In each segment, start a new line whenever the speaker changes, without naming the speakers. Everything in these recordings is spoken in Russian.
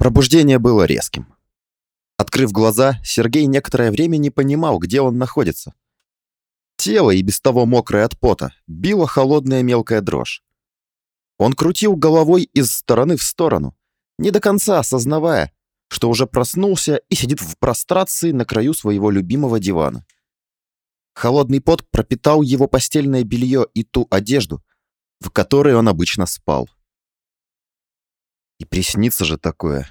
Пробуждение было резким. Открыв глаза, Сергей некоторое время не понимал, где он находится. Тело, и без того мокрое от пота, било холодная мелкая дрожь. Он крутил головой из стороны в сторону, не до конца осознавая, что уже проснулся и сидит в прострации на краю своего любимого дивана. Холодный пот пропитал его постельное белье и ту одежду, в которой он обычно спал. И приснится же такое.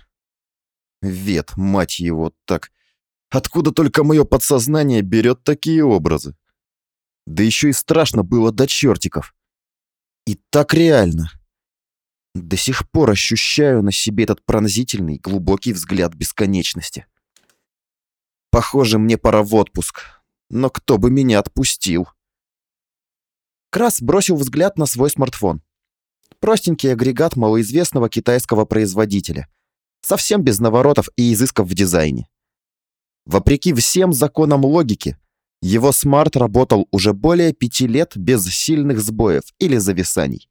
Вет, мать его, так. Откуда только мое подсознание берет такие образы? Да еще и страшно было до чертиков. И так реально. До сих пор ощущаю на себе этот пронзительный, глубокий взгляд бесконечности. Похоже, мне пора в отпуск. Но кто бы меня отпустил? Крас бросил взгляд на свой смартфон. Простенький агрегат малоизвестного китайского производителя. Совсем без наворотов и изысков в дизайне. Вопреки всем законам логики, его смарт работал уже более пяти лет без сильных сбоев или зависаний.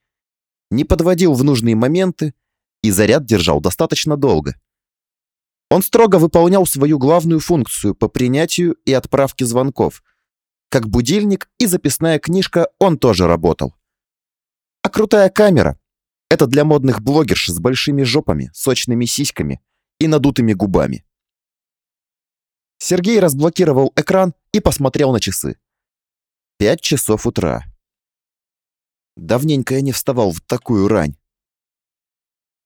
Не подводил в нужные моменты и заряд держал достаточно долго. Он строго выполнял свою главную функцию по принятию и отправке звонков. Как будильник и записная книжка он тоже работал. А крутая камера — это для модных блогерш с большими жопами, сочными сиськами и надутыми губами. Сергей разблокировал экран и посмотрел на часы. Пять часов утра. Давненько я не вставал в такую рань.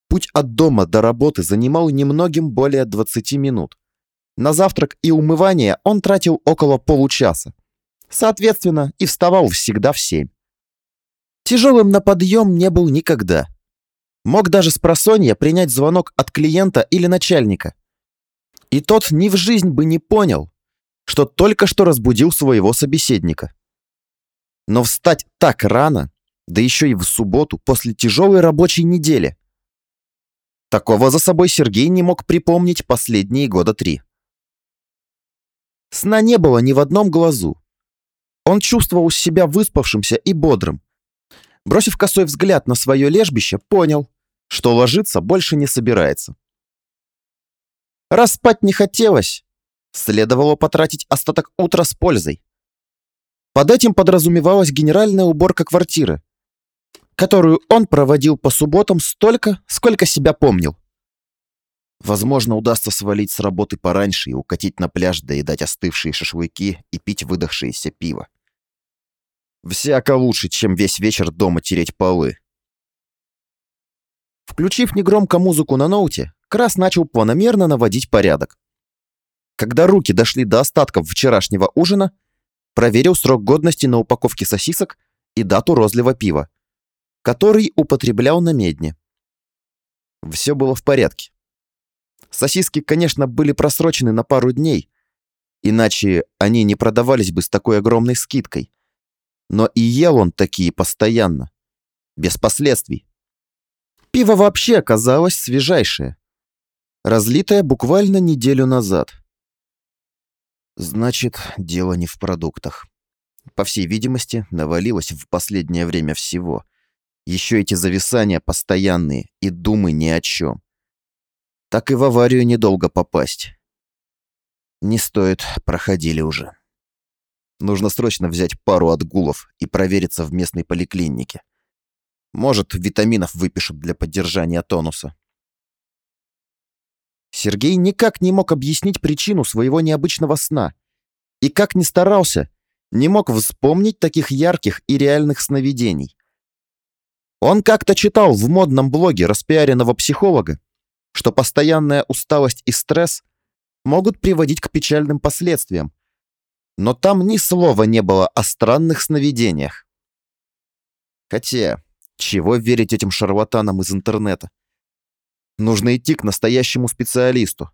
Путь от дома до работы занимал немногим более 20 минут. На завтрак и умывание он тратил около получаса. Соответственно, и вставал всегда в семь. Тяжелым на подъем не был никогда. Мог даже с просонья принять звонок от клиента или начальника. И тот ни в жизнь бы не понял, что только что разбудил своего собеседника. Но встать так рано, да еще и в субботу после тяжелой рабочей недели. Такого за собой Сергей не мог припомнить последние года три. Сна не было ни в одном глазу. Он чувствовал себя выспавшимся и бодрым, бросив косой взгляд на свое лежбище, понял, что ложиться больше не собирается. Раз спать не хотелось, следовало потратить остаток утра с пользой. Под этим подразумевалась генеральная уборка квартиры, которую он проводил по субботам столько, сколько себя помнил. Возможно, удастся свалить с работы пораньше и укатить на пляж, доедать остывшие шашлыки и пить выдохшееся пиво. Всяко лучше, чем весь вечер дома тереть полы. Включив негромко музыку на ноуте, Крас начал планомерно наводить порядок. Когда руки дошли до остатков вчерашнего ужина, проверил срок годности на упаковке сосисок и дату розлива пива, который употреблял на медне. Все было в порядке. Сосиски, конечно, были просрочены на пару дней, иначе они не продавались бы с такой огромной скидкой но и ел он такие постоянно, без последствий. Пиво вообще оказалось свежайшее, разлитое буквально неделю назад. Значит, дело не в продуктах. По всей видимости, навалилось в последнее время всего. Еще эти зависания постоянные и думы ни о чем. Так и в аварию недолго попасть. Не стоит, проходили уже. Нужно срочно взять пару отгулов и провериться в местной поликлинике. Может, витаминов выпишут для поддержания тонуса. Сергей никак не мог объяснить причину своего необычного сна. И как ни старался, не мог вспомнить таких ярких и реальных сновидений. Он как-то читал в модном блоге распиаренного психолога, что постоянная усталость и стресс могут приводить к печальным последствиям, но там ни слова не было о странных сновидениях. Хотя, чего верить этим шарлатанам из интернета? Нужно идти к настоящему специалисту.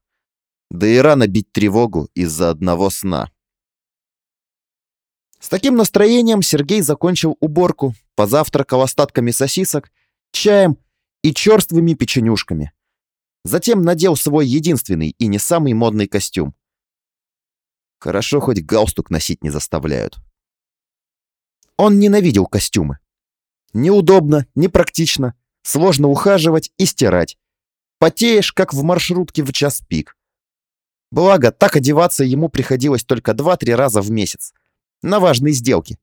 Да и рано бить тревогу из-за одного сна. С таким настроением Сергей закончил уборку, позавтракал остатками сосисок, чаем и черствыми печенюшками. Затем надел свой единственный и не самый модный костюм. Хорошо, хоть галстук носить не заставляют. Он ненавидел костюмы. Неудобно, непрактично, сложно ухаживать и стирать. Потеешь, как в маршрутке в час пик. Благо, так одеваться ему приходилось только 2-3 раза в месяц. На важные сделки.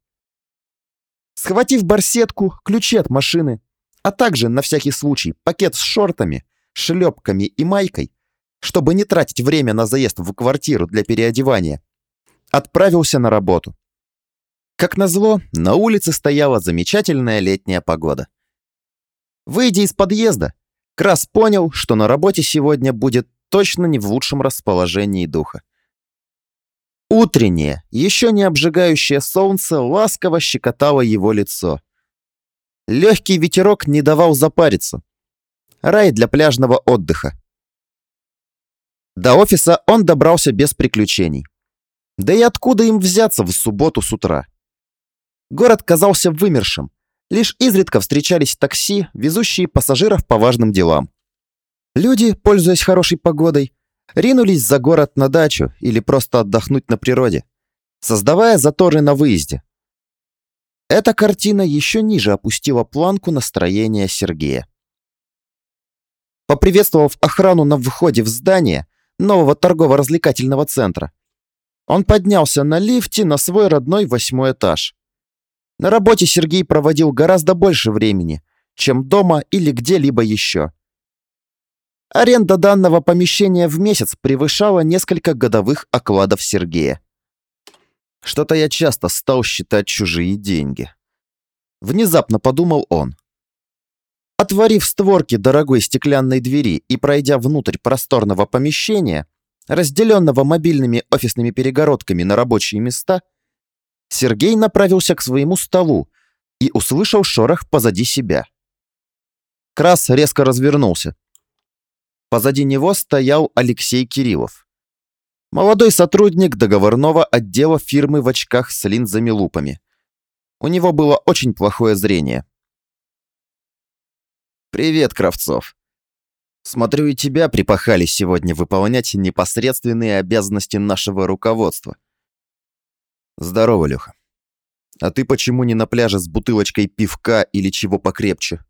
Схватив барсетку, ключи от машины, а также, на всякий случай, пакет с шортами, шлепками и майкой, чтобы не тратить время на заезд в квартиру для переодевания, отправился на работу. Как назло, на улице стояла замечательная летняя погода. Выйдя из подъезда, Крас понял, что на работе сегодня будет точно не в лучшем расположении духа. Утреннее, еще не обжигающее солнце ласково щекотало его лицо. Легкий ветерок не давал запариться. Рай для пляжного отдыха. До офиса он добрался без приключений. Да и откуда им взяться в субботу с утра? Город казался вымершим. Лишь изредка встречались такси, везущие пассажиров по важным делам. Люди, пользуясь хорошей погодой, ринулись за город на дачу или просто отдохнуть на природе, создавая заторы на выезде. Эта картина еще ниже опустила планку настроения Сергея. Поприветствовав охрану на входе в здание нового торгово-развлекательного центра, он поднялся на лифте на свой родной восьмой этаж. На работе Сергей проводил гораздо больше времени, чем дома или где-либо еще. Аренда данного помещения в месяц превышала несколько годовых окладов Сергея. Что-то я часто стал считать чужие деньги. Внезапно подумал он. Отворив створки дорогой стеклянной двери и пройдя внутрь просторного помещения, разделенного мобильными офисными перегородками на рабочие места, Сергей направился к своему столу и услышал шорох позади себя. Крас резко развернулся. Позади него стоял Алексей Кириллов. Молодой сотрудник договорного отдела фирмы в очках с линзами-лупами. У него было очень плохое зрение. «Привет, Кравцов. Смотрю, и тебя припахали сегодня выполнять непосредственные обязанности нашего руководства. Здорово, Леха. А ты почему не на пляже с бутылочкой пивка или чего покрепче?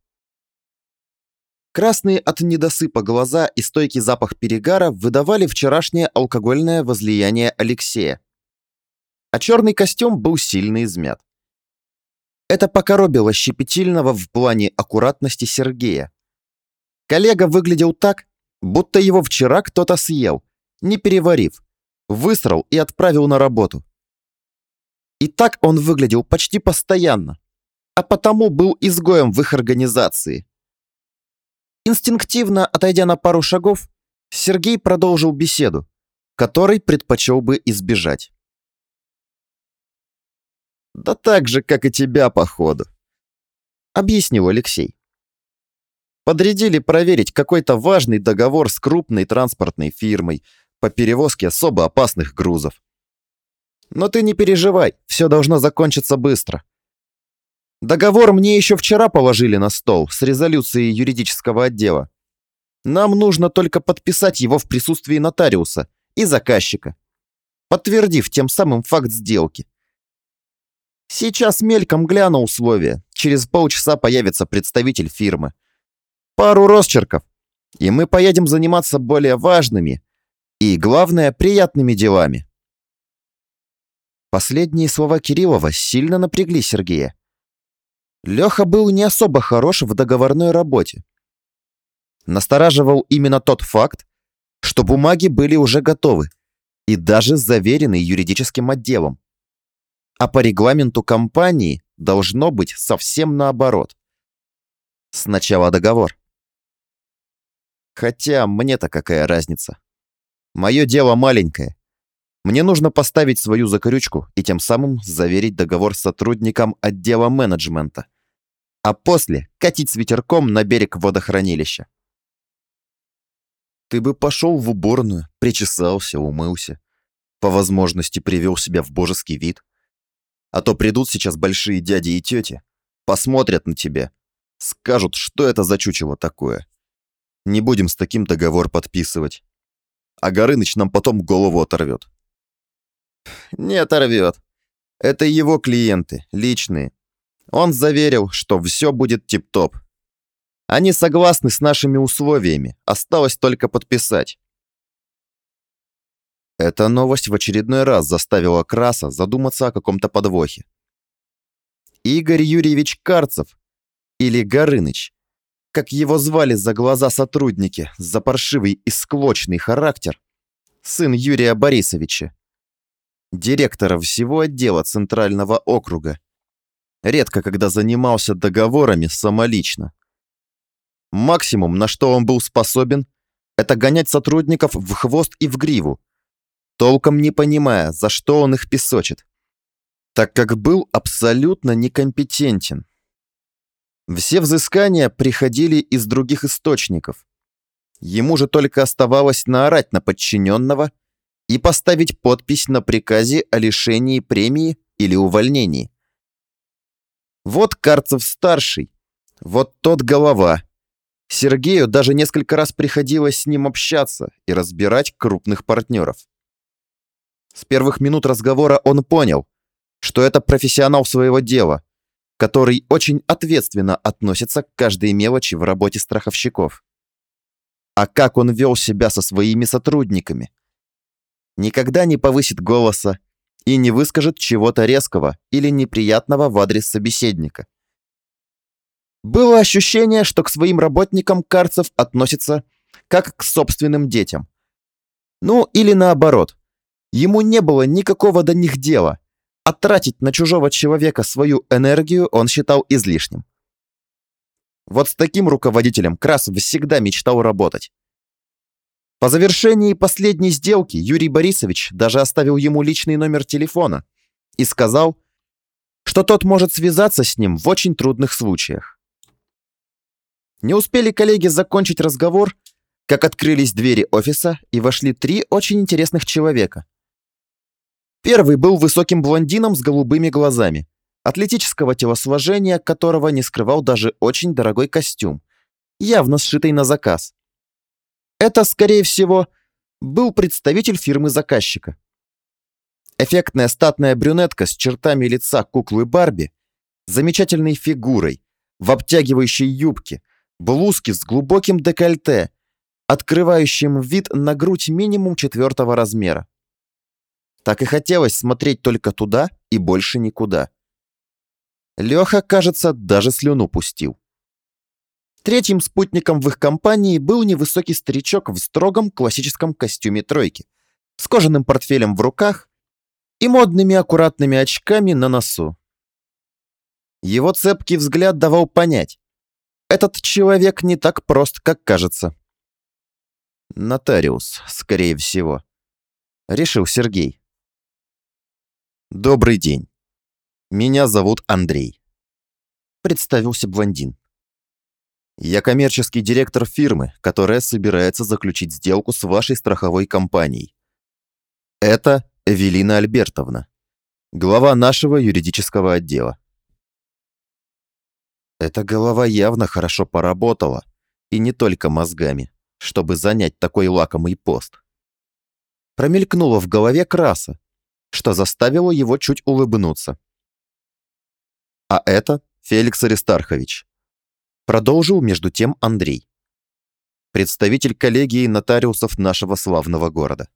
Красные от недосыпа глаза и стойкий запах перегара выдавали вчерашнее алкогольное возлияние Алексея. А черный костюм был сильно измят. Это покоробило щепетильного в плане аккуратности Сергея. Коллега выглядел так, будто его вчера кто-то съел, не переварив, высрал и отправил на работу. И так он выглядел почти постоянно, а потому был изгоем в их организации. Инстинктивно отойдя на пару шагов, Сергей продолжил беседу, которой предпочел бы избежать. «Да так же, как и тебя, походу», — объяснил Алексей. Подрядили проверить какой-то важный договор с крупной транспортной фирмой по перевозке особо опасных грузов. Но ты не переживай, все должно закончиться быстро. Договор мне еще вчера положили на стол с резолюцией юридического отдела. Нам нужно только подписать его в присутствии нотариуса и заказчика, подтвердив тем самым факт сделки. Сейчас мельком гляну условия. Через полчаса появится представитель фирмы пару росчерков, и мы поедем заниматься более важными и, главное, приятными делами. Последние слова Кириллова сильно напрягли Сергея. Леха был не особо хорош в договорной работе. Настораживал именно тот факт, что бумаги были уже готовы и даже заверены юридическим отделом. А по регламенту компании должно быть совсем наоборот. Сначала договор. Хотя мне-то какая разница. Мое дело маленькое. Мне нужно поставить свою закорючку и тем самым заверить договор с сотрудником отдела менеджмента. А после катить с ветерком на берег водохранилища. Ты бы пошел в уборную, причесался, умылся. По возможности привел себя в божеский вид. А то придут сейчас большие дяди и тети, посмотрят на тебя, скажут, что это за чучело такое. Не будем с таким договор подписывать. А Горыныч нам потом голову оторвет. Не оторвет. Это его клиенты, личные. Он заверил, что все будет тип-топ. Они согласны с нашими условиями, осталось только подписать. Эта новость в очередной раз заставила Краса задуматься о каком-то подвохе. Игорь Юрьевич Карцев, или Горыныч, как его звали за глаза сотрудники, за паршивый и склочный характер, сын Юрия Борисовича, директора всего отдела Центрального округа, редко когда занимался договорами самолично. Максимум, на что он был способен, это гонять сотрудников в хвост и в гриву, толком не понимая, за что он их песочит, так как был абсолютно некомпетентен. Все взыскания приходили из других источников. Ему же только оставалось наорать на подчиненного и поставить подпись на приказе о лишении премии или увольнении. Вот Карцев-старший, вот тот голова. Сергею даже несколько раз приходилось с ним общаться и разбирать крупных партнеров. С первых минут разговора он понял, что это профессионал своего дела, который очень ответственно относится к каждой мелочи в работе страховщиков. А как он вел себя со своими сотрудниками? Никогда не повысит голоса и не выскажет чего-то резкого или неприятного в адрес собеседника. Было ощущение, что к своим работникам Карцев относится как к собственным детям. Ну, или наоборот. Ему не было никакого до них дела – а тратить на чужого человека свою энергию он считал излишним. Вот с таким руководителем Крас всегда мечтал работать. По завершении последней сделки Юрий Борисович даже оставил ему личный номер телефона и сказал, что тот может связаться с ним в очень трудных случаях. Не успели коллеги закончить разговор, как открылись двери офиса и вошли три очень интересных человека. Первый был высоким блондином с голубыми глазами, атлетического телосложения, которого не скрывал даже очень дорогой костюм, явно сшитый на заказ. Это, скорее всего, был представитель фирмы заказчика. Эффектная статная брюнетка с чертами лица куклы Барби, замечательной фигурой, в обтягивающей юбке, блузке с глубоким декольте, открывающим вид на грудь минимум четвертого размера. Так и хотелось смотреть только туда и больше никуда. Леха, кажется, даже слюну пустил. Третьим спутником в их компании был невысокий старичок в строгом классическом костюме тройки, с кожаным портфелем в руках и модными аккуратными очками на носу. Его цепкий взгляд давал понять, этот человек не так прост, как кажется. Нотариус, скорее всего, решил Сергей. «Добрый день. Меня зовут Андрей», — представился блондин. «Я коммерческий директор фирмы, которая собирается заключить сделку с вашей страховой компанией. Это Эвелина Альбертовна, глава нашего юридического отдела». Эта голова явно хорошо поработала, и не только мозгами, чтобы занять такой лакомый пост. Промелькнуло в голове краса, что заставило его чуть улыбнуться. А это Феликс Аристархович. Продолжил между тем Андрей. Представитель коллегии нотариусов нашего славного города.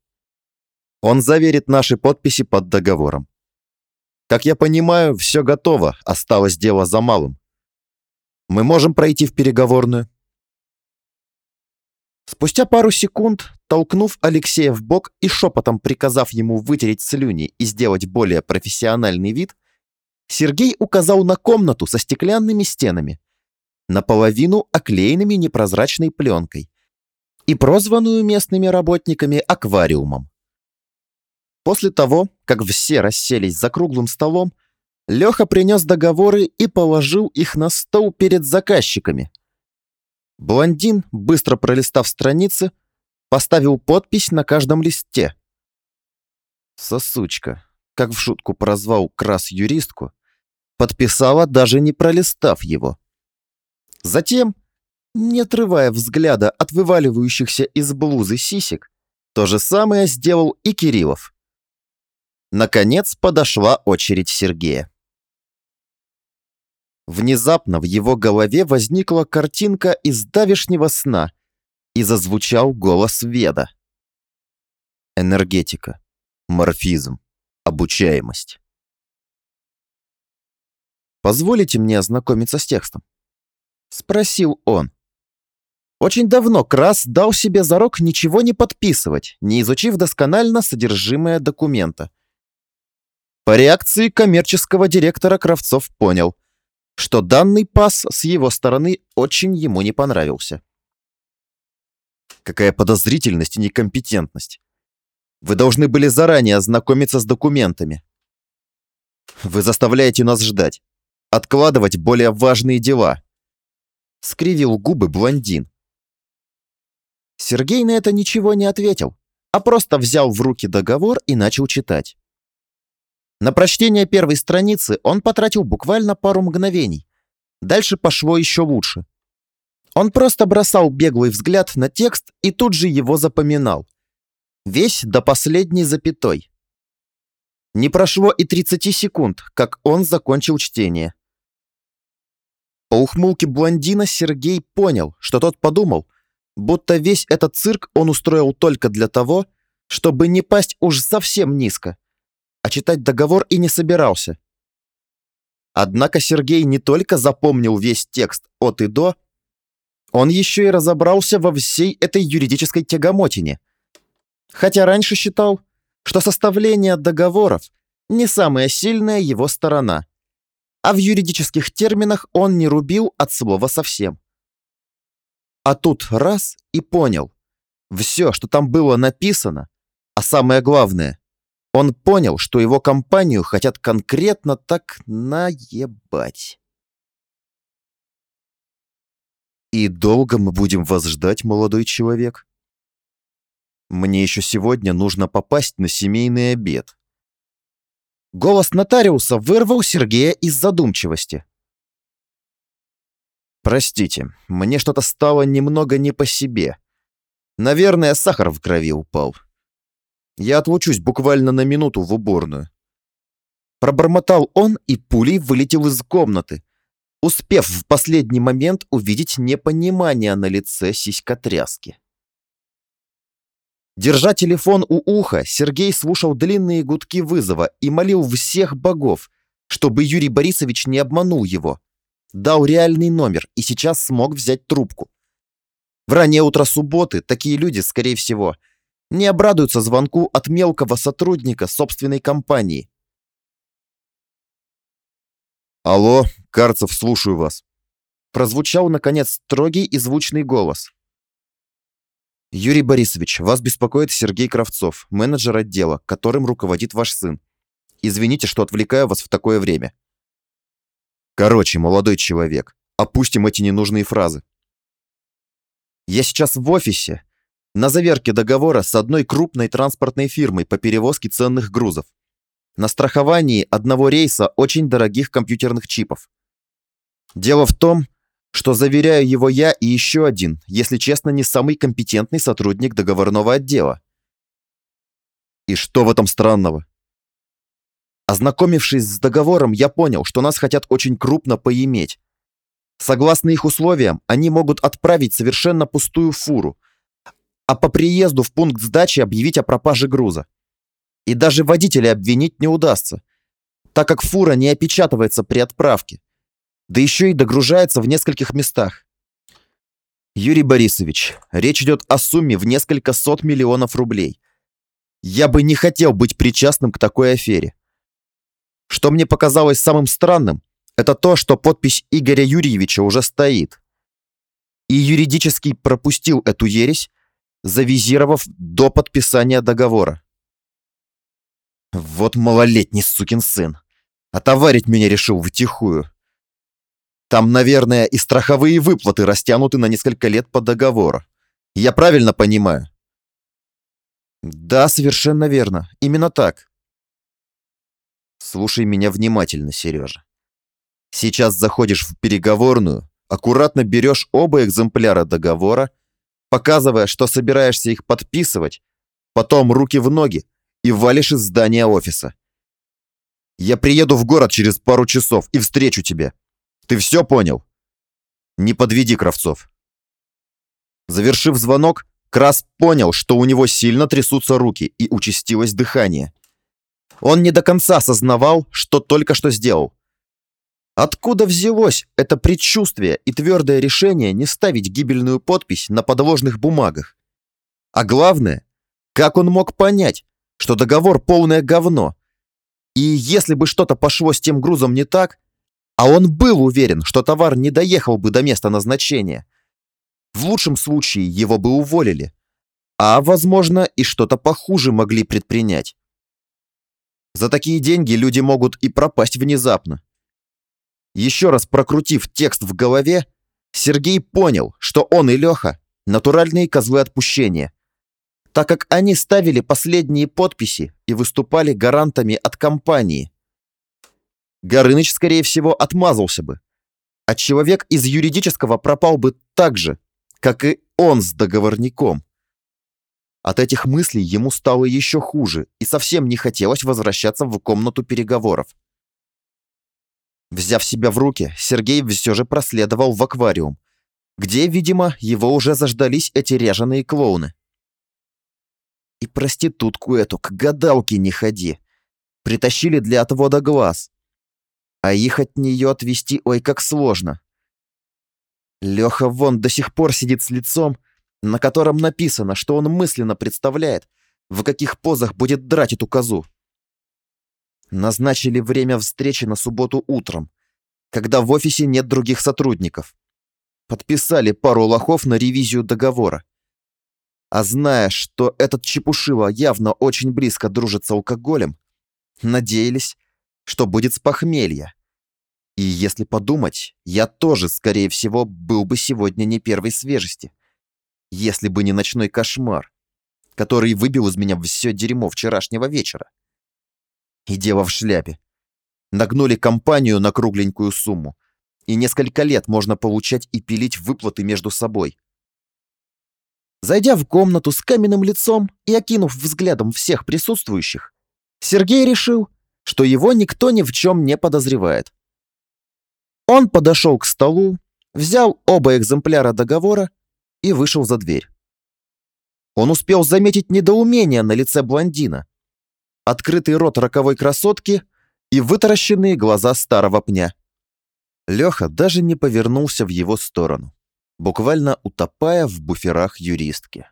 Он заверит наши подписи под договором. Как я понимаю, все готово, осталось дело за малым. Мы можем пройти в переговорную. Спустя пару секунд, толкнув Алексея в бок и шепотом приказав ему вытереть слюни и сделать более профессиональный вид, Сергей указал на комнату со стеклянными стенами, наполовину оклеенными непрозрачной пленкой и прозванную местными работниками аквариумом. После того, как все расселись за круглым столом, Леха принес договоры и положил их на стол перед заказчиками – Блондин, быстро пролистав страницы, поставил подпись на каждом листе. Сосучка, как в шутку прозвал Крас юристку, подписала, даже не пролистав его. Затем, не отрывая взгляда от вываливающихся из блузы сисек, то же самое сделал и Кириллов. Наконец подошла очередь Сергея. Внезапно в его голове возникла картинка из давешнего сна и зазвучал голос Веда. Энергетика, морфизм, обучаемость. «Позволите мне ознакомиться с текстом?» — спросил он. Очень давно Крас дал себе зарок ничего не подписывать, не изучив досконально содержимое документа. По реакции коммерческого директора Кравцов понял, что данный пас с его стороны очень ему не понравился. Какая подозрительность и некомпетентность. Вы должны были заранее ознакомиться с документами. Вы заставляете нас ждать, откладывать более важные дела. Скривил губы блондин. Сергей на это ничего не ответил, а просто взял в руки договор и начал читать. На прочтение первой страницы он потратил буквально пару мгновений. Дальше пошло еще лучше. Он просто бросал беглый взгляд на текст и тут же его запоминал. Весь до последней запятой. Не прошло и 30 секунд, как он закончил чтение. По ухмылке блондина Сергей понял, что тот подумал – будто весь этот цирк он устроил только для того, чтобы не пасть уж совсем низко, а читать договор и не собирался. Однако Сергей не только запомнил весь текст от и до, он еще и разобрался во всей этой юридической тягомотине. Хотя раньше считал, что составление договоров не самая сильная его сторона, а в юридических терминах он не рубил от слова совсем. А тут раз и понял. Все, что там было написано, а самое главное, он понял, что его компанию хотят конкретно так наебать. «И долго мы будем вас ждать, молодой человек?» «Мне еще сегодня нужно попасть на семейный обед». Голос нотариуса вырвал Сергея из задумчивости. Простите, мне что-то стало немного не по себе. Наверное, сахар в крови упал. Я отлучусь буквально на минуту в уборную. Пробормотал он и пулей вылетел из комнаты, успев в последний момент увидеть непонимание на лице сиськотряски. Держа телефон у уха, Сергей слушал длинные гудки вызова и молил всех богов, чтобы Юрий Борисович не обманул его дал реальный номер и сейчас смог взять трубку. В раннее утро субботы такие люди, скорее всего, не обрадуются звонку от мелкого сотрудника собственной компании. «Алло, Карцев, слушаю вас», — прозвучал, наконец, строгий и звучный голос. «Юрий Борисович, вас беспокоит Сергей Кравцов, менеджер отдела, которым руководит ваш сын. Извините, что отвлекаю вас в такое время. Короче, молодой человек, опустим эти ненужные фразы. Я сейчас в офисе, на заверке договора с одной крупной транспортной фирмой по перевозке ценных грузов. На страховании одного рейса очень дорогих компьютерных чипов. Дело в том, что заверяю его я и еще один, если честно, не самый компетентный сотрудник договорного отдела. И что в этом странного? Ознакомившись с договором, я понял, что нас хотят очень крупно поиметь. Согласно их условиям, они могут отправить совершенно пустую фуру, а по приезду в пункт сдачи объявить о пропаже груза. И даже водителя обвинить не удастся, так как фура не опечатывается при отправке, да еще и догружается в нескольких местах. Юрий Борисович, речь идет о сумме в несколько сот миллионов рублей. Я бы не хотел быть причастным к такой афере. Что мне показалось самым странным, это то, что подпись Игоря Юрьевича уже стоит. И юридически пропустил эту ересь, завизировав до подписания договора. Вот малолетний сукин сын. Отоварить меня решил втихую. Там, наверное, и страховые выплаты растянуты на несколько лет по договору. Я правильно понимаю? Да, совершенно верно. Именно так. Слушай меня внимательно, Сережа. Сейчас заходишь в переговорную, аккуратно берешь оба экземпляра договора, показывая, что собираешься их подписывать, потом руки в ноги и валишь из здания офиса. Я приеду в город через пару часов и встречу тебя. Ты все понял? Не подведи Кравцов. Завершив звонок, Крас понял, что у него сильно трясутся руки и участилось дыхание. Он не до конца осознавал, что только что сделал. Откуда взялось это предчувствие и твердое решение не ставить гибельную подпись на подложных бумагах? А главное, как он мог понять, что договор полное говно? И если бы что-то пошло с тем грузом не так, а он был уверен, что товар не доехал бы до места назначения, в лучшем случае его бы уволили, а, возможно, и что-то похуже могли предпринять. За такие деньги люди могут и пропасть внезапно. Еще раз прокрутив текст в голове, Сергей понял, что он и Леха – натуральные козлы отпущения, так как они ставили последние подписи и выступали гарантами от компании. Горыныч, скорее всего, отмазался бы, а человек из юридического пропал бы так же, как и он с договорником. От этих мыслей ему стало еще хуже, и совсем не хотелось возвращаться в комнату переговоров. Взяв себя в руки, Сергей все же проследовал в аквариум, где, видимо, его уже заждались эти ряженые клоуны. И проститутку эту к гадалке не ходи. Притащили для отвода глаз. А их от нее отвести ой как сложно. Леха вон до сих пор сидит с лицом, на котором написано, что он мысленно представляет, в каких позах будет драть эту козу. Назначили время встречи на субботу утром, когда в офисе нет других сотрудников. Подписали пару лохов на ревизию договора. А зная, что этот чепушила явно очень близко дружит с алкоголем, надеялись, что будет с похмелья. И если подумать, я тоже, скорее всего, был бы сегодня не первой свежести. Если бы не ночной кошмар, который выбил из меня все дерьмо вчерашнего вечера. И дело в шляпе. Нагнули компанию на кругленькую сумму, и несколько лет можно получать и пилить выплаты между собой. Зайдя в комнату с каменным лицом и окинув взглядом всех присутствующих, Сергей решил, что его никто ни в чем не подозревает. Он подошел к столу, взял оба экземпляра договора и вышел за дверь. Он успел заметить недоумение на лице блондина, открытый рот роковой красотки и вытаращенные глаза старого пня. Леха даже не повернулся в его сторону, буквально утопая в буферах юристки.